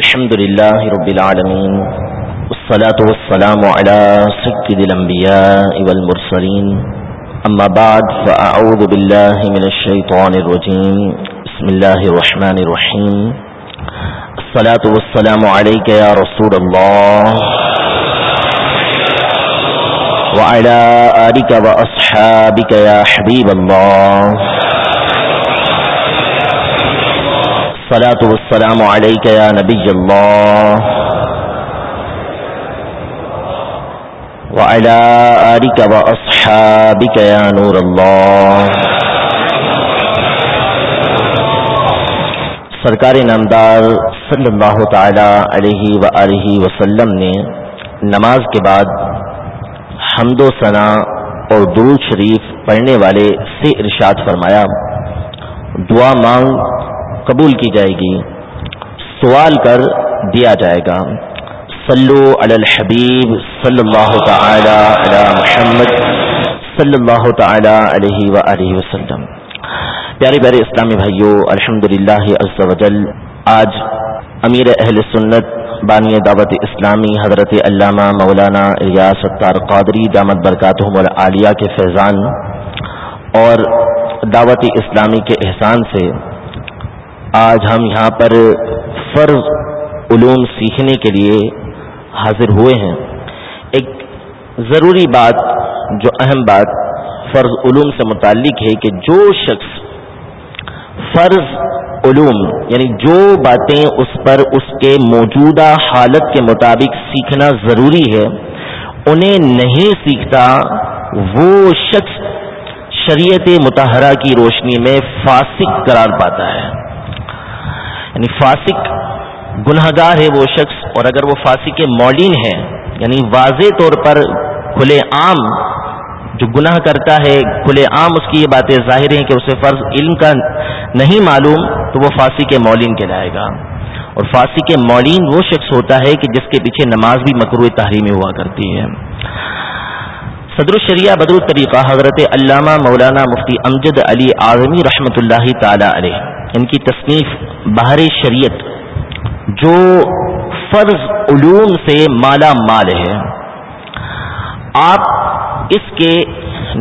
الحمد لله رب العالمين، والصلاة والسلام على سكد الأنبياء والمرسلين. أما بعد، فأعوذ بالله من الشيطان الرجيم. بسم الله الرحمن الرحيم. الصلاة والسلام عليك يا رسول الله. وعلى آلك وأصحابك يا حبيب الله. الصلاة والسلام عليك يا نبي الله. وعلى آلك وأصحابك يا نور الله. سرکار نامدار صلی اللہ تعالی علیہ وآلہ وسلم نے نماز کے بعد حمد و ثنا اور درود شریف پڑھنے والے سے ارشاد فرمایا، دعا مانگ قبول کی جائے گی۔ سوال کر دیا جائے گا۔ صلو علی الحبیب صلی اللہ تعالی علی محمد صلی اللہ تعالی علیہ وآلہ وسلم۔ پیارے پیارے اسلامی بھائیوں الحمد للہ آج امیر اہل سنت بانی دعوت اسلامی حضرت علامہ مولانا ریاض ستار قادری دامت برکاتہم العالیہ کے فیضان اور دعوت اسلامی کے احسان سے آج ہم یہاں پر فرض علوم سیکھنے کے لیے حاضر ہوئے ہیں۔ ایک ضروری بات، جو اہم بات فرض علوم سے متعلق ہے کہ جو شخص فرض علوم یعنی جو باتیں اس پر اس کے موجودہ حالت کے مطابق سیکھنا ضروری ہے، انہیں نہیں سیکھتا وہ شخص شریعت متحرہ کی روشنی میں فاسق قرار پاتا ہے۔ یعنی فاسق گناہ گار ہے وہ شخص، اور اگر وہ فاسق مولین ہے یعنی واضح طور پر کھلے عام جو گناہ کرتا ہے، کھلے عام اس کی یہ باتیں ظاہر ہیں کہ اسے فرض علم کا نہیں معلوم، تو وہ فاسی کے مولین کہلائے گا۔ اور فاسی کے مولین وہ شخص ہوتا ہے کہ جس کے پیچھے نماز بھی مکرو تحریمی ہوا کرتی ہے۔ صدر الشریعہ بدر الطریقہ حضرت علامہ مولانا مفتی امجد علی اعظمی رحمۃ اللہ تعالی علیہ۔ ان کی تصنیف بہر شریعت جو فرض علوم سے مالا مال ہے، آپ اس کے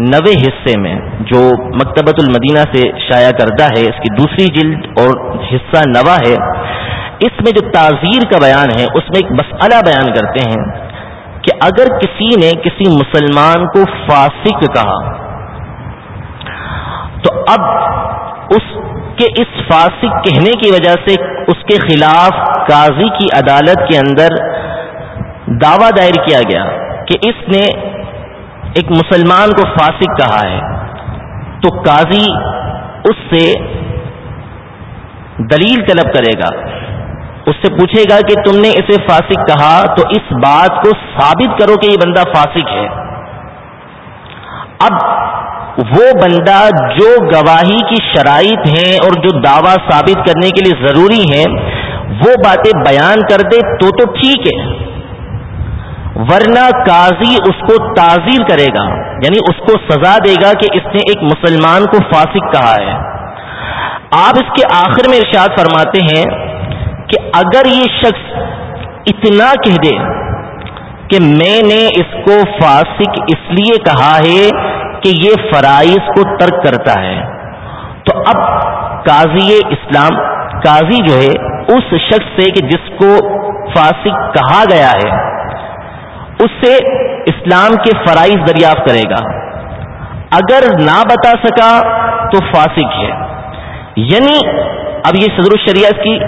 نوے حصے میں جو مکتبۃ المدینہ سے شائع کردہ ہے، اس کی دوسری جلد اور حصہ نوا ہے، اس میں جو تعزیر کا بیان ہے، اس میں ایک مسئلہ بیان کرتے ہیں کہ اگر کسی نے کسی مسلمان کو فاسق کہا، تو اب کہ اس فاسق کہنے کی وجہ سے اس کے خلاف قاضی کی عدالت کے اندر دعوی دائر کیا گیا کہ اس نے ایک مسلمان کو فاسق کہا ہے۔ تو قاضی اس سے دلیل طلب کرے گا۔ اس سے پوچھے گا کہ تم نے اسے فاسق کہا تو اس بات کو ثابت کرو کہ یہ بندہ فاسق ہے۔ اب وہ بندہ جو گواہی کی شرائط ہیں اور جو دعویٰ ثابت کرنے کے لیے ضروری ہیں، وہ باتیں بیان کر دے تو تو ٹھیک ہے۔ ورنہ قاضی اس کو تعزیر کرے گا یعنی اس کو سزا دے گا کہ اس نے ایک مسلمان کو فاسق کہا ہے۔ آپ اس کے آخر میں ارشاد فرماتے ہیں کہ اگر یہ شخص اتنا کہہ دے کہ میں نے اس کو فاسق اس لیے کہا ہے کہ یہ فرائض کو ترک کرتا ہے۔ تو اب قاضی اسلام، قاضی جو ہے، اس شخص سے کہ جس کو فاسق کہا گیا ہے، اس سے اسلام کے فرائض دریافت کرے گا۔ اگر نہ بتا سکا تو فاسق ہے۔ یعنی اب یہ صدر الشریعہ کی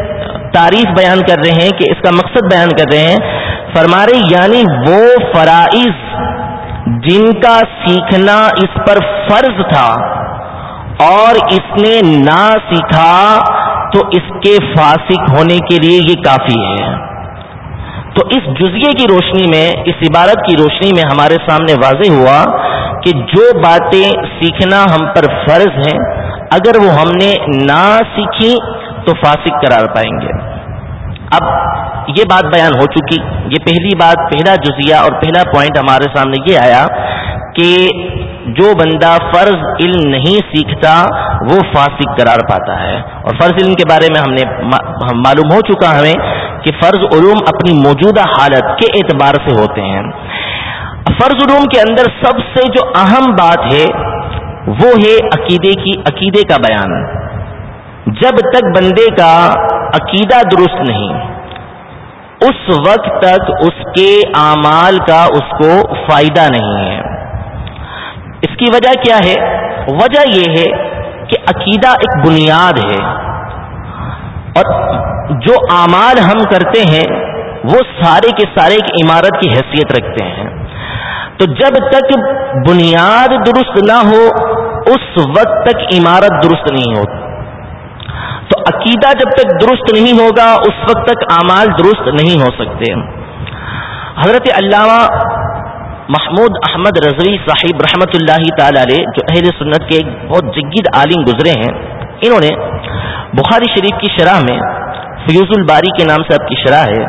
تعریف بیان کر رہے ہیں کہ اس کا مقصد بیان کر رہے ہیں۔ فرما رہے یعنی وہ فرائض جن کا سیکھنا اس پر فرض تھا اور اس نے نہ سیکھا تو اس کے فاسق ہونے کے لیے یہ کافی ہے۔ تو اس جزیے کی روشنی میں، اس عبارت کی روشنی میں ہمارے سامنے واضح ہوا کہ جو باتیں سیکھنا ہم پر فرض ہیں، اگر وہ ہم نے نہ سیکھی تو فاسق قرار پائیں گے۔ اب یہ بات بیان ہو چکی، یہ پہلی بات، پہلا جزیہ اور پہلا پوائنٹ ہمارے سامنے یہ آیا کہ جو بندہ فرض علم نہیں سیکھتا، وہ فاسق قرار پاتا ہے۔ اور فرض علم کے بارے میں ہم نے معلوم ہو چکا ہمیں کہ فرض علوم اپنی موجودہ حالت کے اعتبار سے ہوتے ہیں۔ فرض علوم کے اندر سب سے جو اہم بات ہے، وہ ہے عقیدے کی، عقیدے کا بیان۔ جب تک بندے کا عقیدہ درست نہیں۔ اس وقت تک اس کے اعمال کا اس کو فائدہ نہیں ہے۔ اس کی وجہ کیا ہے؟ وجہ یہ ہے کہ عقیدہ ایک بنیاد ہے۔ اور جو اعمال ہم کرتے ہیں، وہ سارے کے سارے ایک عمارت کی حیثیت رکھتے ہیں۔ تو جب تک بنیاد درست نہ ہو، اس وقت تک عمارت درست نہیں ہوتی۔ تو عقیدہ جب تک درست نہیں ہوگا، اس وقت تک اعمال درست نہیں ہو سکتے۔ حضرت علامہ محمود احمد رضوی صاحب رحمت اللہ تعالی علیہ، جو اہل سنت کے ایک بہت جگید عالم گزرے ہیں، انہوں نے بخاری شریف کی شرح میں فیوز الباری کے نام سے آپ کی شرح ہے،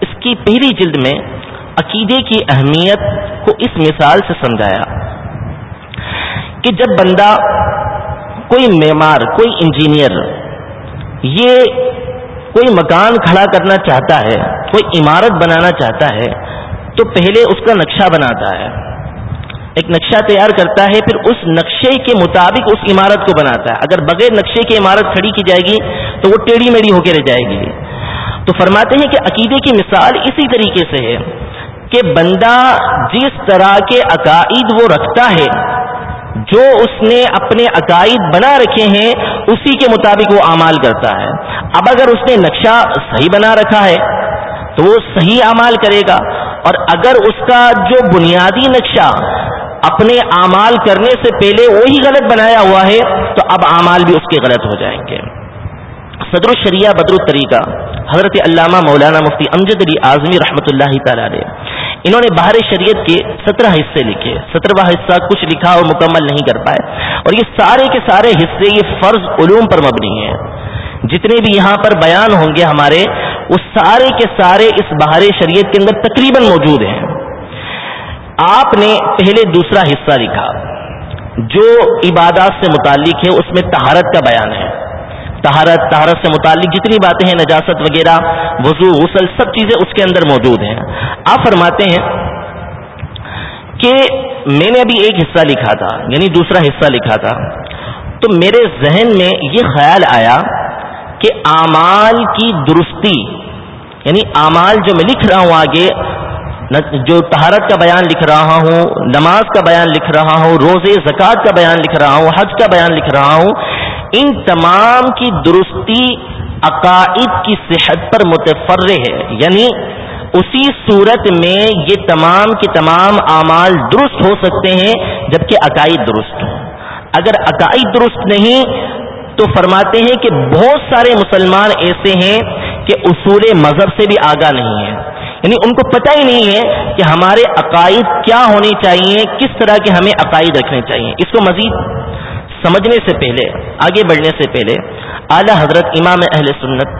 اس کی پہلی جلد میں عقیدے کی اہمیت کو اس مثال سے سمجھایا کہ جب بندہ کوئی معمار، کوئی انجینئر یہ کوئی مکان کھڑا کرنا چاہتا ہے، کوئی عمارت بنانا چاہتا ہے، تو پہلے اس کا نقشہ بناتا ہے۔ ایک نقشہ تیار کرتا ہے، پھر اس نقشے کے مطابق اس عمارت کو بناتا ہے۔ اگر بغیر نقشے کی عمارت کھڑی کی جائے گی، تو وہ ٹیڑھی میڑھی ہو کے رہ جائے گی۔ تو فرماتے ہیں کہ عقیدے کی مثال اسی طریقے سے ہے کہ بندہ جس طرح کے عقائد وہ رکھتا ہے جو اس نے اپنے عقائد بنا رکھے ہیں، اسی کے مطابق وہ اعمال کرتا ہے۔ اب اگر اس نے نقشہ صحیح بنا رکھا ہے، تو وہ صحیح اعمال کرے گا۔ اور اگر اس کا جو بنیادی نقشہ اپنے اعمال کرنے سے پہلے وہی غلط بنایا ہوا ہے، تو اب اعمال بھی اس کے غلط ہو جائیں گے۔ صدر الشریعہ بدر الطریقہ، حضرت علامہ مولانا مفتی امجد علی اعظمی رحمۃ اللہ تعالی علیہ انہوں نے باہر شریعت کے سترہ حصے لکھے۔ سترواں حصہ کچھ لکھا اور مکمل نہیں کر پائے۔ اور یہ سارے کے سارے حصے یہ فرض علوم پر مبنی ہیں۔ جتنے بھی یہاں پر بیان ہوں گے ہمارے وہ سارے کے سارے اس باہر شریعت کے اندر تقریباً موجود ہیں۔ آپ نے پہلے دوسرا حصہ لکھا۔ جو عبادات سے متعلق ہے، اس میں تہارت کا بیان ہے۔ تہارت تہارت سے متعلق جتنی باتیں ہیں، نجاست وغیرہ، وضو، غسل، سب چیزیں اس کے اندر موجود ہیں۔ آپ فرماتے ہیں کہ میں نے ابھی ایک حصہ لکھا تھا یعنی دوسرا حصہ لکھا تھا۔ تو میرے ذہن میں یہ خیال آیا کہ اعمال کی درستی یعنی اعمال جو میں لکھ رہا ہوں آگے، جو تہارت کا بیان لکھ رہا ہوں، نماز کا بیان لکھ رہا ہوں، روزے، زکوٰۃ کا بیان لکھ رہا ہوں، حج کا بیان لکھ رہا ہوں ان تمام کی درستی عقائد کی صحت پر متفر ہے۔ یعنی اسی صورت میں یہ تمام کے تمام اعمال درست ہو سکتے ہیں جبکہ عقائد درست ہوں۔ اگر عقائد درست نہیں تو فرماتے ہیں کہ بہت سارے مسلمان ایسے ہیں کہ اصول مذہب سے بھی آگاہ نہیں ہیں۔ یعنی ان کو پتہ ہی نہیں ہے کہ ہمارے عقائد کیا ہونے چاہیے، کس طرح کے ہمیں عقائد رکھنے چاہیے۔ اس کو مزید سمجھنے سے پہلے، آگے بڑھنے سے پہلے، اعلی حضرت امام اہل سنت،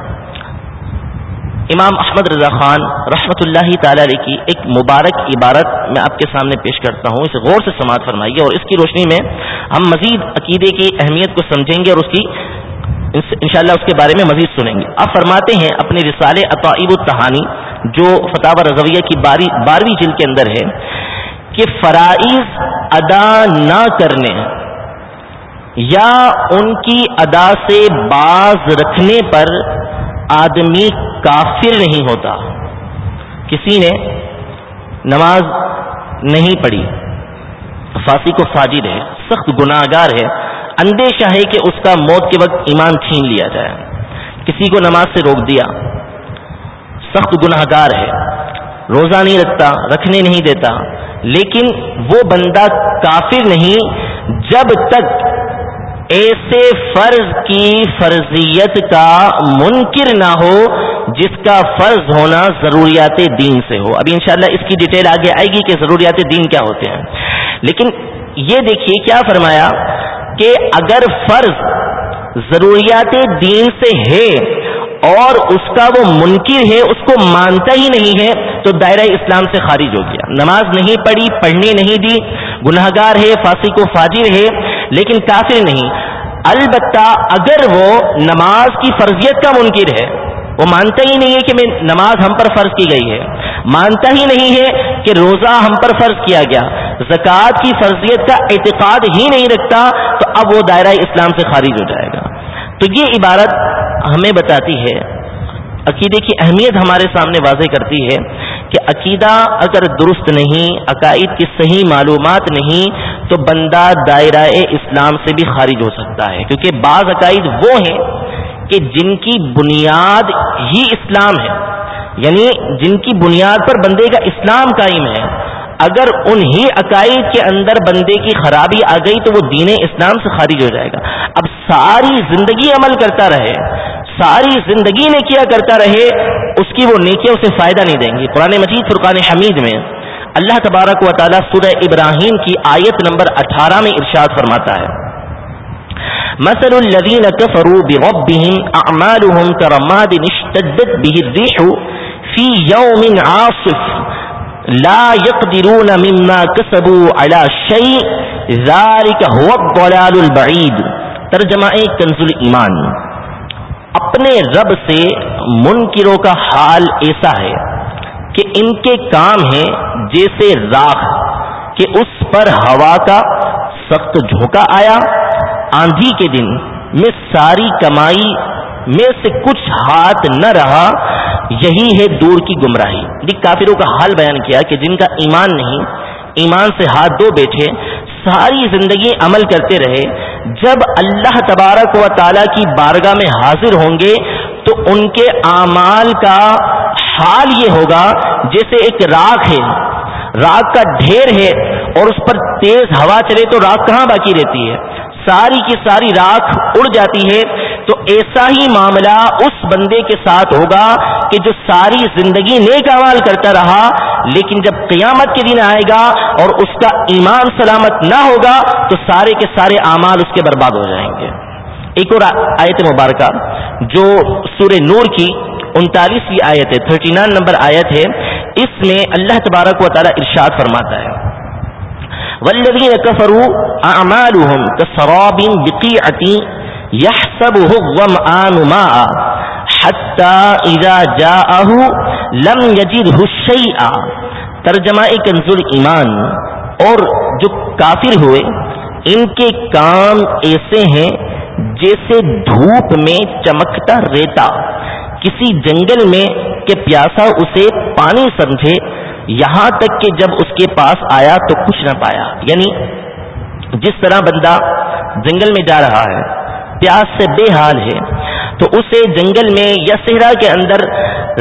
امام احمد رضا خان رحمۃ اللہ تعالی علیہ کی ایک مبارک عبارت میں آپ کے سامنے پیش کرتا ہوں۔ اسے غور سے سماعت فرمائیے اور اس کی روشنی میں ہم مزید عقیدے کی اہمیت کو سمجھیں گے اور اس کی انشاءاللہ اس کے بارے میں مزید سنیں گے۔ آپ فرماتے ہیں اپنے رسالے عطائب التحانی جو فتح رضویہ کی بارہویں جلد کے اندر ہے کہ فرائض ادا نہ کرنے یا ان کی ادا سے باز رکھنے پر آدمی کافر نہیں ہوتا۔ کسی نے نماز نہیں پڑھی، فاسی کو فاجر ہے، سخت گناہ گار ہے، اندیشہ ہے کہ اس کا موت کے وقت ایمان چھین لیا جائے۔ کسی کو نماز سے روک دیا، سخت گناہ گار ہے، روزہ نہیں رکھتا، رکھنے نہیں دیتا۔ لیکن وہ بندہ کافر نہیں، جب تک ایسے فرض کی فرضیت کا منکر نہ ہو جس کا فرض ہونا ضروریات دین سے ہو۔ ابھی انشاءاللہ اس کی ڈیٹیل آگے آئے گی کہ ضروریات دین کیا ہوتے ہیں۔ لیکن یہ دیکھیے کیا فرمایا کہ اگر فرض ضروریات دین سے ہے اور اس کا وہ منکر ہے، اس کو مانتا ہی نہیں ہے، تو دائرہ اسلام سے خارج ہو گیا۔ نماز نہیں پڑھی، پڑھنے نہیں دی گناہ گار ہے فاسی کو فاجر ہے لیکن کافر نہیں۔ البتہ اگر وہ نماز کی فرضیت کا منکر ہے، وہ مانتا ہی نہیں ہے کہ میں نماز ہم پر فرض کی گئی ہے۔ مانتا ہی نہیں ہے کہ روزہ ہم پر فرض کیا گیا۔ زکوٰۃ کی فرضیت کا اعتقاد ہی نہیں رکھتا تو اب وہ دائرہ اسلام سے خارج ہو جائے گا۔ تو یہ عبارت ہمیں بتاتی ہے، عقیدے کی اہمیت ہمارے سامنے واضح کرتی ہے کہ عقیدہ اگر درست نہیں، عقائد کی صحیح معلومات نہیں تو بندہ دائرہ اسلام سے بھی خارج ہو سکتا ہے۔ کیونکہ بعض عقائد وہ ہیں کہ جن کی بنیاد ہی اسلام ہے۔ یعنی جن کی بنیاد پر بندے کا اسلام قائم ہے۔ اگر انہی عقائد کے اندر بندے کی خرابی آ گئی تو وہ دین اسلام سے خارج ہو جائے گا۔ اب ساری زندگی عمل کرتا رہے، ساری زندگی نے کیا کرتا رہے، اس کی وہ نیکیاں اسے فائدہ نہیں دیں گی قرآن مجید فرقان حمید میں اللہ تبارک و تعالیٰ سورہ ابراہیم کی آیت نمبر اٹھارہ میں ارشاد فرماتا ہے۔ مثل الذين كفروا بربهم اعمالهم كرماد اشتدت به الريح في يوم عاصف لا يقدرون مما كسبوا على شيء ذلك هو الضلال البعيد۔ ترجمہ کنز ایمان اپنے رب سے منکروں کا حال ایسا ہے کہ ان کے کام ہیں جیسے راکھ کہ اس پر ہوا کا سخت جھونکا آیا، آندھی کے دن میں ساری کمائی میں سے کچھ ہاتھ نہ رہا، یہی ہے دور کی گمراہی۔ کافروں کا حال بیان کیا کہ جن کا ایمان نہیں، ایمان سے ہاتھ دو بیٹھے، ساری زندگی عمل کرتے رہے، جب اللہ تبارک و تعالی کی بارگاہ میں حاضر ہوں گے تو ان کے اعمال کا حال یہ ہوگا، جیسے ایک راک ہے۔ راک کا ڈھیر ہے اور اس پر تیز ہوا چلے تو راک کہاں باقی رہتی ہے؟ ساری کی ساری راکھ اڑ جاتی ہے تو ایسا ہی معاملہ اس بندے کے ساتھ ہوگا کہ جو ساری زندگی نیک عمال کرتا رہا، لیکن جب قیامت کے دن آئے گا اور اس کا ایمان سلامت نہ ہوگا تو سارے کے سارے اعمال اس کے برباد ہو جائیں گے۔ ایک اور آیت مبارکہ جو سور نور کی انتالیسویں آیت ہے، تھرٹی نائن نمبر آیت ہے۔ اس میں اللہ تبارک و تعالیٰ ارشاد فرماتا ہے۔ والذین کفروا اعمالهم كسراب بقيعة يحسبه الظمآن ماء حتى اذا جاءه لم يجده شيئا۔ ترجمہ کنز ایمان۔ اور جو کافر ہوئے، ان کے کام ایسے ہیں جیسے دھوپ میں چمکتا ریتا۔ کسی جنگل میں کہ پیاسا اسے پانی سمجھے، یہاں تک کہ جب اس کے پاس آیا تو کچھ نہ پایا۔ یعنی جس طرح بندہ جنگل میں جا رہا ہے، پیاس سے بے حال ہے، تو اسے جنگل میں یا صحرا کے اندر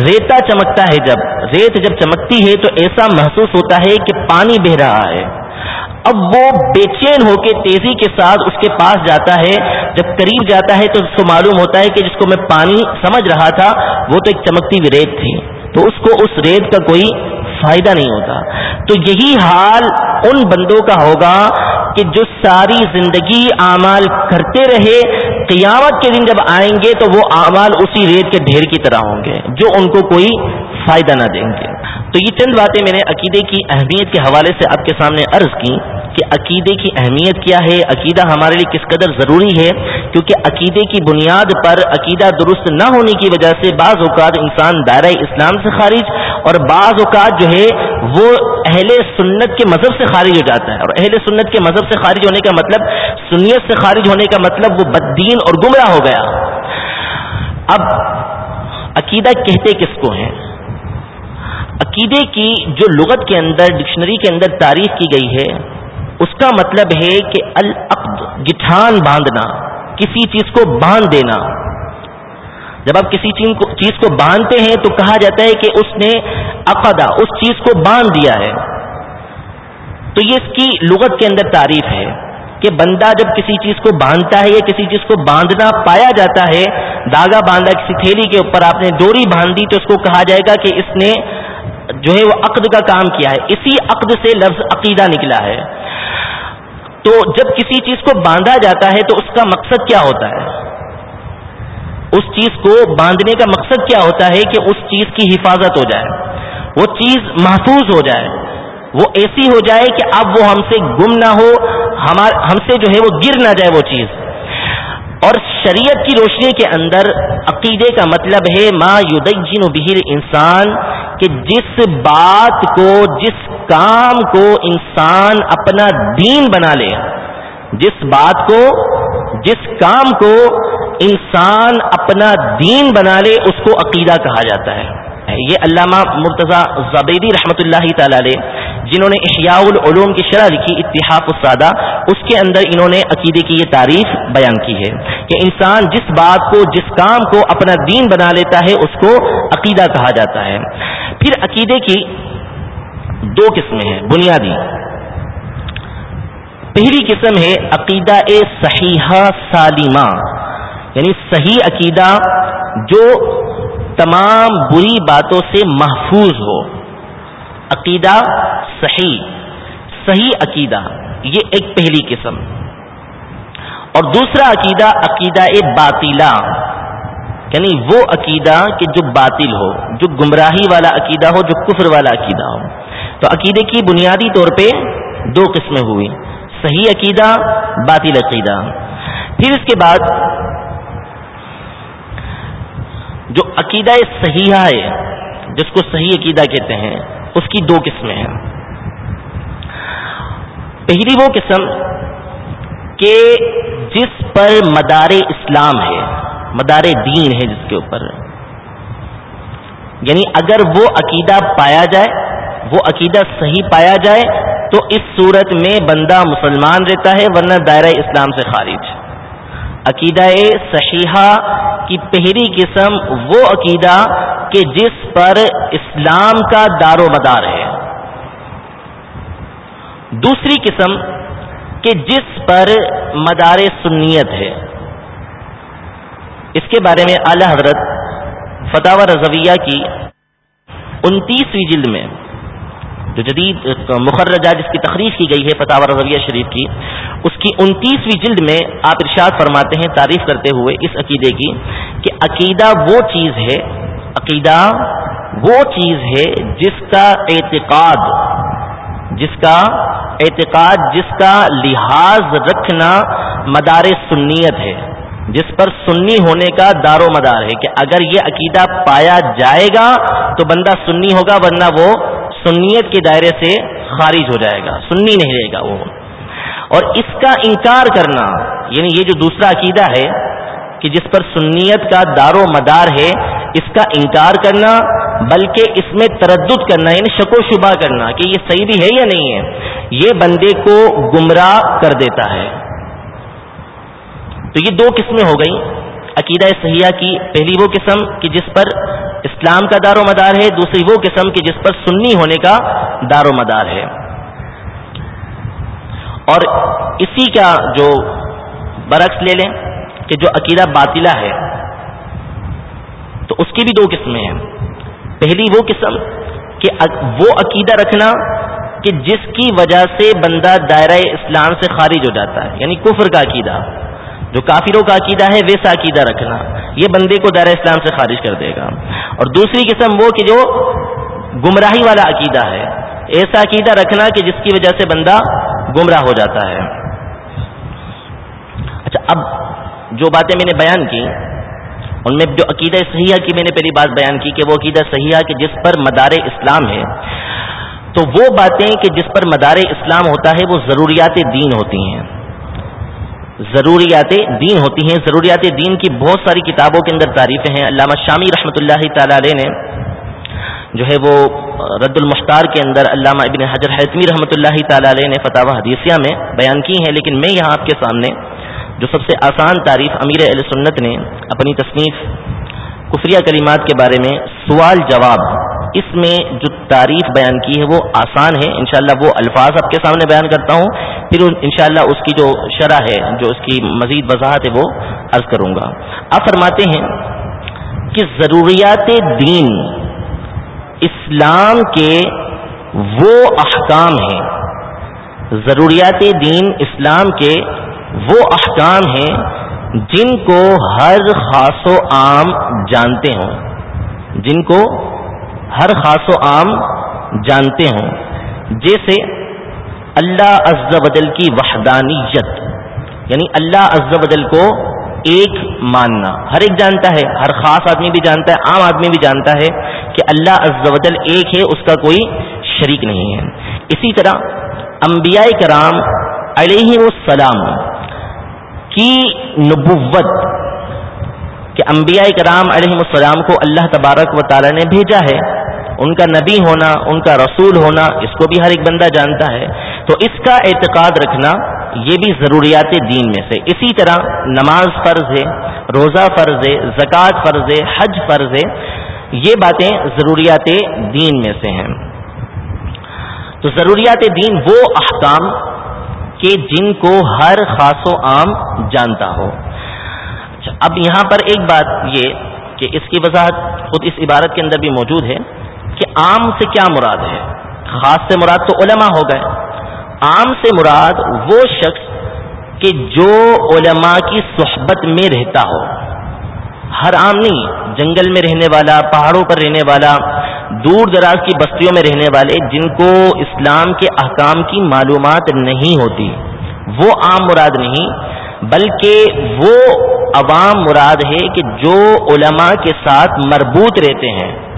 ریتا چمکتا ہے۔ جب ریت جب چمکتی ہے تو ایسا محسوس ہوتا ہے کہ پانی بہ رہا ہے۔ اب وہ بے چین ہو کے تیزی کے ساتھ اس کے پاس جاتا ہے۔ جب قریب جاتا ہے تو اس کو معلوم ہوتا ہے کہ جس کو میں پانی سمجھ رہا تھا، وہ تو ایک چمکتی ہوئی ریت تھی۔ تو اس کو اس ریت کا کوئی فائدہ نہیں ہوتا۔ تو یہی حال ان بندوں کا ہوگا کہ جو ساری زندگی اعمال کرتے رہے، قیامت کے دن جب آئیں گے تو وہ اعمال اسی ریت کے ڈھیر کی طرح ہوں گے۔ جو ان کو کوئی فائدہ نہ دیں گے۔ تو یہ چند باتیں میں نے عقیدے کی اہمیت کے حوالے سے آپ کے سامنے عرض کی کہ عقیدے کی اہمیت کیا ہے، عقیدہ ہمارے لیے کس قدر ضروری ہے، کیونکہ عقیدے کی بنیاد پر عقیدہ درست نہ ہونے کی وجہ سے بعض اوقات انسان دائرہ اسلام سے خارج اور بعض اوقات جو ہے وہ اہل سنت کے مذہب سے خارج ہو جاتا ہے۔ اور اہل سنت کے مذہب سے خارج ہونے کا مطلب سنیت سے خارج ہونے کا مطلب وہ بددین اور گمراہ ہو گیا۔ اب عقیدہ کہتے کس کو ہیں؟ عقیدے کی جو لغت کے اندر ڈکشنری کے اندر تعریف کی گئی ہے، اس کا مطلب ہے کہ العقد، گٹھان باندھنا، کسی چیز کو باندھ دینا۔ جب آپ کسی چیز کو باندھتے ہیں تو کہا جاتا ہے کہ اس نے عقدا اس چیز کو باندھ دیا ہے۔ تو یہ اس کی لغت کے اندر تعریف ہے کہ بندہ جب کسی چیز کو باندھتا ہے یا کسی چیز کو باندھنا پایا جاتا ہے، داغا باندھا کسی تھیلی کے اوپر آپ نے ڈوری باندھی تو اس کو کہا جائے گا کہ اس نے جو ہے وہ عقد کا کام کیا ہے، اسی عقد سے لفظ عقیدہ نکلا ہے۔ تو جب کسی چیز کو باندھا جاتا ہے تو اس کا مقصد کیا ہوتا ہے؟ اس چیز کو باندھنے کا مقصد کیا ہوتا ہے کہ اس چیز کی حفاظت ہو جائے۔ وہ چیز محفوظ ہو جائے۔ وہ ایسی ہو جائے کہ اب وہ ہم سے گم نہ ہو ہم سے جو ہے وہ گر نہ جائے وہ چیز۔ اور شریعت کی روشنی کے اندر عقیدے کا مطلب ہے ما یدین بہر انسان کہ جس بات کو، جس کام کو انسان اپنا دین بنا لے، جس بات کو، جس کام کو انسان اپنا دین بنا لے، اس کو عقیدہ کہا جاتا ہے۔ یہ علامہ مرتضی زبیدی رحمۃ اللہ تعالی علیہ جنہوں نے احیاء العلوم کی شرح لکھی اتحاف السادہ، اس کے اندر انہوں نے عقیدے کی یہ تعریف بیان کی ہے کہ انسان جس بات کو، جس کام کو اپنا دین بنا لیتا ہے، اس کو عقیدہ کہا جاتا ہے۔ پھر عقیدے کی دو قسمیں ہیں، بنیادی۔ پہلی قسم ہے عقیدہ صحیحہ سالمہ یعنی صحیح عقیدہ جو تمام بری باتوں سے محفوظ ہو۔ عقیدہ صحیح صحیح عقیدہ، یہ ایک پہلی قسم۔ اور دوسرا عقیدہ عقیدہ باطلا یعنی وہ عقیدہ کہ جو باطل ہو، جو گمراہی والا عقیدہ ہو، جو کفر والا عقیدہ ہو۔ تو عقیدے کی بنیادی طور پہ دو قسمیں ہوئی صحیح عقیدہ، باطل عقیدہ۔ پھر اس کے بعد جو عقیدہ صحیحہ ہے، جس کو صحیح عقیدہ کہتے ہیں اس کی دو قسمیں ہیں۔ پہلی وہ قسم کہ جس پر مدار اسلام ہے، مدار دین ہے جس کے اوپر۔ یعنی اگر وہ عقیدہ پایا جائے، وہ عقیدہ صحیح پایا جائے، تو اس صورت میں بندہ مسلمان رہتا ہے، ورنہ دائرہ اسلام سے خارج۔ عقیدہ صحیحہ کی پہلی قسم وہ عقیدہ کہ جس پر اسلام کا دار و مدار ہے۔ دوسری قسم کہ جس پر مدار سنیت ہے۔ اس کے بارے میں اعلی حضرت فتح رضویہ کی انتیسویں جلد میں جو جدید مخرجہ جس کی تخریج کی گئی ہے فتح رضویہ شریف کی، اس کی انتیسویں جلد میں آپ ارشاد فرماتے ہیں، تعریف کرتے ہوئے اس عقیدے کی کہ عقیدہ وہ چیز ہے، عقیدہ وہ چیز ہے جس کا اعتقاد، جس کا اعتقاد، جس کا لحاظ رکھنا مدار سنیت ہے۔ جس پر سنی ہونے کا دار و مدار ہے کہ اگر یہ عقیدہ پایا جائے گا تو بندہ سنی ہوگا ورنہ وہ سنیت کے دائرے سے خارج ہو جائے گا، سنی نہیں رہے گا وہ۔ اور اس کا انکار کرنا یعنی یہ جو دوسرا عقیدہ ہے کہ جس پر سنیت کا دار و مدار ہے، اس کا انکار کرنا، بلکہ اس میں تردد کرنا یعنی شک و شبہ کرنا کہ یہ صحیح بھی ہے یا نہیں ہے، یہ بندے کو گمراہ کر دیتا ہے۔ تو یہ دو قسمیں ہو گئی عقیدہ سیاح کی پہلی وہ قسم کہ جس پر اسلام کا دار و مدار ہے، دوسری وہ قسم کہ جس پر سنی ہونے کا دار و مدار ہے۔ اور اسی کا جو برعکس لے لیں کہ جو عقیدہ باطلہ ہے، تو اس کی بھی دو قسمیں ہیں۔ پہلی وہ قسم کہ وہ عقیدہ رکھنا کہ جس کی وجہ سے بندہ دائرہ اسلام سے خارج ہو جاتا ہے یعنی کفر کا عقیدہ۔ جو کافروں کا عقیدہ ہے، ویسا عقیدہ رکھنا۔ یہ بندے کو دائرہ اسلام سے خارج کر دے گا۔ اور دوسری قسم وہ کہ جو گمراہی والا عقیدہ ہے۔ ایسا عقیدہ رکھنا کہ جس کی وجہ سے بندہ گمراہ ہو جاتا ہے۔ اچھا اب جو باتیں میں نے بیان کی، ان میں جو عقیدہ صحیحہ کی میں نے پہلی بات بیان کی کہ وہ عقیدہ صحیحہ کہ جس پر مدار اسلام ہے۔ تو وہ باتیں کہ جس پر مدار اسلام ہوتا ہے، وہ ضروریات دین ہوتی ہیں۔ ضروریات دین ہوتی ہیں۔ ضروریات دین کی بہت ساری کتابوں کے اندر تعریفیں ہیں۔ علامہ شامی رحمۃ اللہ تعالی علیہ نے جو ہے وہ رد المختار کے اندر علامہ ابن حجر حتمی رحمۃ اللہ تعالی علیہ نے فتح حدیثیہ میں بیان کی ہیں، لیکن میں یہاں آپ کے سامنے جو سب سے آسان تعریف امیر علیہ سنت نے اپنی تصنیف کفریہ کلمات کے بارے میں سوال جواب اس میں جو تعریف بیان کی ہے وہ آسان ہے۔ انشاءاللہ وہ الفاظ آپ کے سامنے بیان کرتا ہوں۔ پھر انشاءاللہ اس کی جو شرح ہے، جو اس کی مزید وضاحت ہے، وہ عرض کروں گا۔ آپ فرماتے ہیں کہ ضروریات دین اسلام کے وہ احکام ہیں۔ ضروریات دین اسلام کے وہ احکام ہیں جن کو ہر خاص و عام جانتے ہوں۔ جن کو ہر خاص و عام جانتے ہوں۔ جیسے اللہ عز و جل کی وحدانیت یعنی اللہ عز و جل کو ایک ماننا۔ ہر ایک جانتا ہے، ہر خاص آدمی بھی جانتا ہے، عام آدمی بھی جانتا ہے کہ اللہ عز و جل ایک ہے، اس کا کوئی شریک نہیں ہے۔ اسی طرح انبیاء کرام علیہ السلام کی نبوت کہ انبیاء کرام علیہ السلام کو اللہ تبارک و تعالی نے بھیجا ہے ان کا نبی ہونا، ان کا رسول ہونا، اس کو بھی ہر ایک بندہ جانتا ہے۔ تو اس کا اعتقاد رکھنا یہ بھی ضروریات دین میں سے۔ اسی طرح نماز فرض ہے، روزہ فرض ہے، زکوٰۃ فرض ہے، حج فرض ہے، یہ باتیں ضروریات دین میں سے ہیں۔ تو ضروریات دین وہ احکام کہ جن کو ہر خاص و عام جانتا ہو۔ اچھا، اب یہاں پر ایک بات یہ کہ اس کی وضاحت خود اس عبارت کے اندر بھی موجود ہے۔ کہ عام سے کیا مراد ہے؟ خاص سے مراد تو علماء ہو گئے۔ عام سے مراد وہ شخص کہ جو علماء کی صحبت میں رہتا ہو۔ ہر عام نہیں، جنگل میں رہنے والا، پہاڑوں پر رہنے والا، دور دراز کی بستیوں میں رہنے والے، جن کو اسلام کے احکام کی معلومات نہیں ہوتی، وہ عام مراد نہیں، بلکہ وہ عوام مراد ہے کہ جو علماء کے ساتھ مربوط رہتے ہیں۔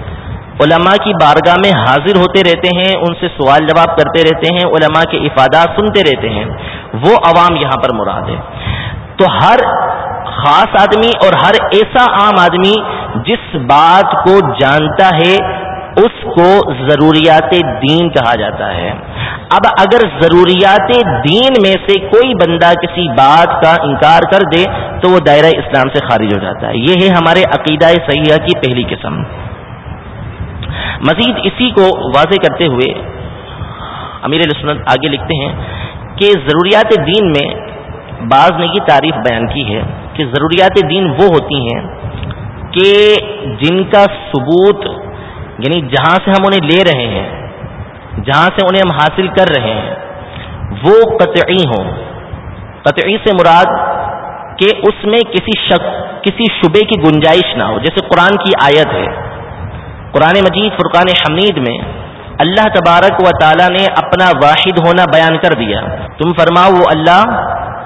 علماء کی بارگاہ میں حاضر ہوتے رہتے ہیں، ان سے سوال جواب کرتے رہتے ہیں، علماء کے افادات سنتے رہتے ہیں۔ وہ عوام یہاں پر مراد ہے۔ تو ہر خاص آدمی اور ہر ایسا عام آدمی جس بات کو جانتا ہے، اس کو ضروریات دین کہا جاتا ہے۔ اب اگر ضروریات دین میں سے کوئی بندہ کسی بات کا انکار کر دے، تو وہ دائرہ اسلام سے خارج ہو جاتا ہے۔ یہ ہے ہمارے عقیدہ سیاح کی پہلی قسم۔ مزید اسی کو واضح کرتے ہوئے امیر سنت آگے لکھتے ہیں کہ ضروریات دین میں بعض نے یہ تعریف بیان کی ہے کہ ضروریات دین وہ ہوتی ہیں کہ جن کا ثبوت یعنی جہاں سے ہم انہیں لے رہے ہیں، جہاں سے انہیں ہم حاصل کر رہے ہیں، وہ قطعی ہوں۔ قطعی سے مراد کہ اس میں کسی شک، کسی شبے کی گنجائش نہ ہو، جیسے قرآن کی آیت ہے۔ قرآن مجید، فرقان حمید میں اللہ تبارک و تعالی نے اپنا واحد ہونا بیان کر دیا۔ تم فرماؤ، وہ اللہ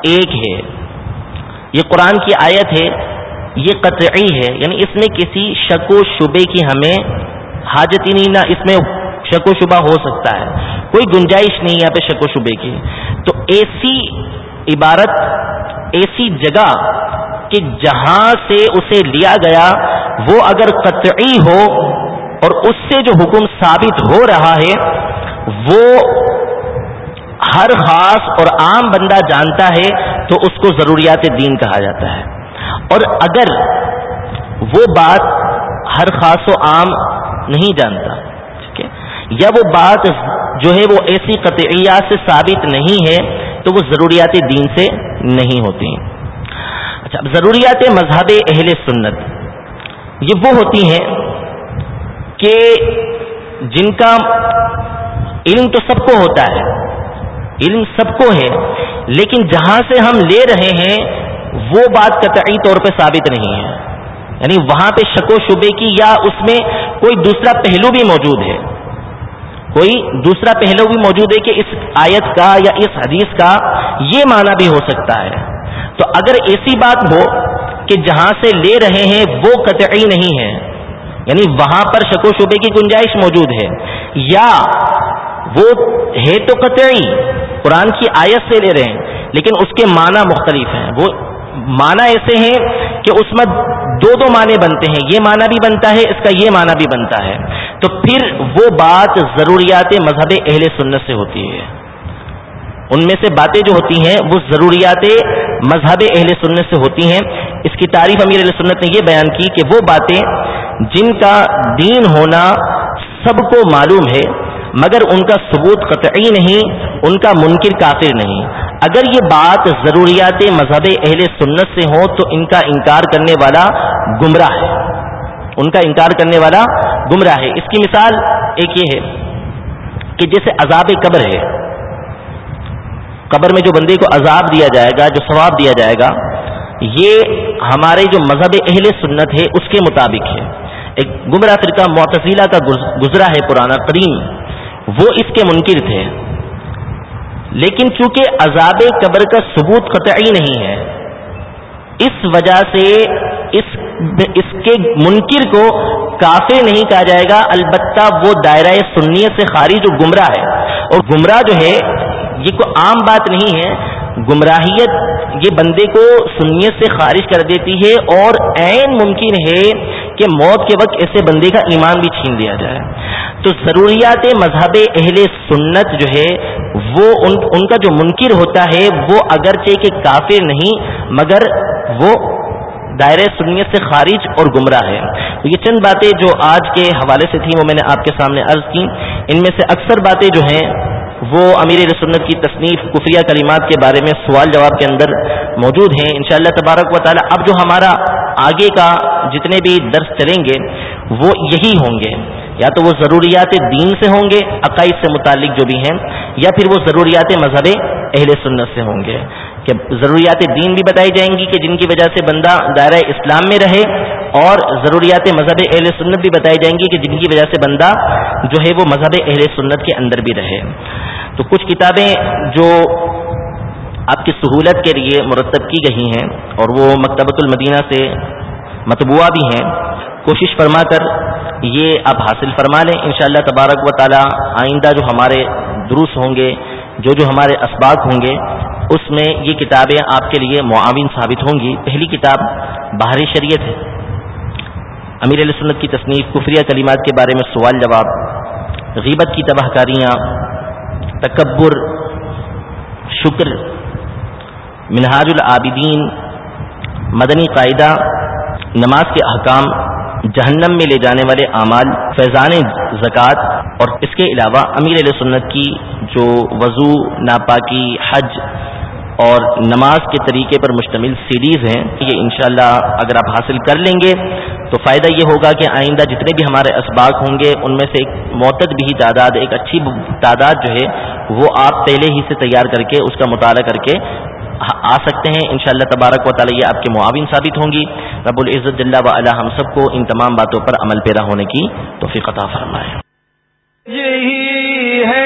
ایک ہے۔ یہ قرآن کی آیت ہے، یہ قطعی ہے۔ یعنی اس میں کسی شک و شبے کی ہمیں حاجت ہی نہیں، نہ اس میں شک و شبہ ہو سکتا ہے۔ کوئی گنجائش نہیں یہاں پہ شک و شبے کی۔ تو ایسی عبارت، ایسی جگہ کہ جہاں سے اسے لیا گیا، وہ اگر قطعی ہو اور اس سے جو حکم ثابت ہو رہا ہے، وہ ہر خاص اور عام بندہ جانتا ہے، تو اس کو ضروریات دین کہا جاتا ہے۔ اور اگر وہ بات ہر خاص و عام نہیں جانتا، ٹھیک ہے، یا وہ بات جو ہے وہ ایسی قطعیات سے ثابت نہیں ہے، تو وہ ضروریات دین سے نہیں ہوتی اچھا ضروریات مذہب اہل سنت، یہ وہ ہوتی ہیں کہ جن کا علم تو سب کو ہوتا ہے، علم سب کو ہے، لیکن جہاں سے ہم لے رہے ہیں، وہ بات قطعی طور پہ ثابت نہیں ہے۔ یعنی وہاں پہ شک و شبے کی یا اس میں کوئی دوسرا پہلو بھی موجود ہے۔ کوئی دوسرا پہلو بھی موجود ہے کہ اس آیت کا یا اس حدیث کا یہ معنی بھی ہو سکتا ہے۔ تو اگر ایسی بات ہو کہ جہاں سے لے رہے ہیں، وہ قطعی نہیں ہے۔ یعنی وہاں پر شک و شبے کی گنجائش موجود ہے۔ یا وہ ہے تو قطعی، قرآن کی آیت سے لے رہے ہیں، لیکن اس کے معنی مختلف ہیں۔ وہ معنی ایسے ہیں کہ اس میں دو دو معنی بنتے ہیں۔ یہ معنی بھی بنتا ہے، اس کا یہ معنی بھی بنتا ہے۔ تو پھر وہ بات ضروریات مذہب اہل سنت سے ہوتی ہے۔ ان میں سے باتیں جو ہوتی ہیں، وہ ضروریات مذہب اہل سنت سے ہوتی ہیں۔ اس کی تعریف امیر علیہ سنت نے یہ بیان کی کہ وہ باتیں جن کا دین ہونا سب کو معلوم ہے، مگر ان کا ثبوت قطعی نہیں، ان کا منکر کافر نہیں۔ اگر یہ بات ضروریات مذہب اہل سنت سے ہوں تو ان کا انکار کرنے والا گمراہ ہے۔ ان کا انکار کرنے والا گمراہ ہے۔ اس کی مثال ایک یہ ہے کہ جیسے عذاب قبر ہے۔ قبر میں جو بندے کو عذاب دیا جائے گا، جو ثواب دیا جائے گا، یہ ہمارے جو مذہب اہل سنت ہے، اس کے مطابق ہے۔ ایک گمراہ فرقہ معتزیلہ کا گزرا ہے پرانا قدیم، وہ اس کے منکر تھے۔ لیکن چونکہ عذاب قبر کا ثبوت قطعی نہیں ہے، اس وجہ سے اس اس کے منکر کو کافی نہیں کہا جائے گا، البتہ وہ دائرہ سنیت سے خارج جو گمراہ ہے۔ اور گمراہ جو ہے یہ کوئی عام بات نہیں ہے۔ گمراہیت یہ بندے کو سنیت سے خارج کر دیتی ہے اور عین ممکن ہے کہ موت کے وقت ایسے بندے کا ایمان بھی چھین دیا جائے۔ تو ضروریات مذہب اہل سنت جو ہے، وہ ان ان کا جو منکر ہوتا ہے، وہ اگرچہ کہ کافر نہیں، مگر وہ دائرۂ سنیت سے خارج اور گمراہ ہے۔ تو یہ چند باتیں جو آج کے حوالے سے تھیں، وہ میں نے آپ کے سامنے عرض کی۔ ان میں سے اکثر باتیں جو ہیں وہ امیر سنت کی تصنیف کفریہ کلمات کے بارے میں سوال جواب کے اندر موجود ہیں۔ انشاءاللہ تبارک و تعالی اب جو ہمارا آگے کا جتنے بھی درس چلیں گے، وہ یہی ہوں گے۔ یا تو وہ ضروریات دین سے ہوں گے، عقائد سے متعلق جو بھی ہیں، یا پھر وہ ضروریات مذہب اہل سنت سے ہوں گے۔ کہ ضروریات دین بھی بتائی جائیں گی کہ جن کی وجہ سے بندہ دائرہ اسلام میں رہے اور ضروریات مذہب اہل سنت بھی بتائی جائیں گی کہ جن کی وجہ سے بندہ جو ہے وہ مذہب اہل سنت کے اندر بھی رہے۔ تو کچھ کتابیں جو آپ کی سہولت کے لیے مرتب کی گئی ہیں اور وہ مکتبۃ المدینہ سے متبوعہ بھی ہیں، کوشش فرما کر یہ آپ حاصل فرما لیں۔ انشاءاللہ تبارک و تعالی آئندہ جو ہمارے دروس ہوں گے جو جو ہمارے اسباق ہوں گے، اس میں یہ کتابیں آپ کے لیے معاون ثابت ہوں گی۔ پہلی کتاب باہر شریعت ہے۔ امیر علیہ سنت کی تصنیف کفریہ کلمات کے بارے میں سوال جواب۔ غیبت کی تباہ کاریاں، تکبر، شکر، منہاج العابدین، مدنی قاعدہ، نماز کے احکام، جہنم میں لے جانے والے اعمال، فیضان زکوٰۃ اور اس کے علاوہ امیر علیہ سنت کی جو وضو، ناپاکی، حج اور نماز کے طریقے پر مشتمل سیریز ہیں، یہ انشاءاللہ اگر آپ حاصل کر لیں گے تو فائدہ یہ ہوگا کہ آئندہ جتنے بھی ہمارے اسباق ہوں گے، ان میں سے ایک معتد بھی تعداد، ایک اچھی تعداد جو ہے، وہ آپ پہلے ہی سے تیار کر کے، اس کا مطالعہ کر کے آ سکتے ہیں۔ انشاءاللہ تبارک و تعالی یہ آپ کے معاون ثابت ہوں گی۔ رب العزت اللہ و ہم سب کو ان تمام باتوں پر عمل پیرا ہونے کی توفیق عطا فرمائے۔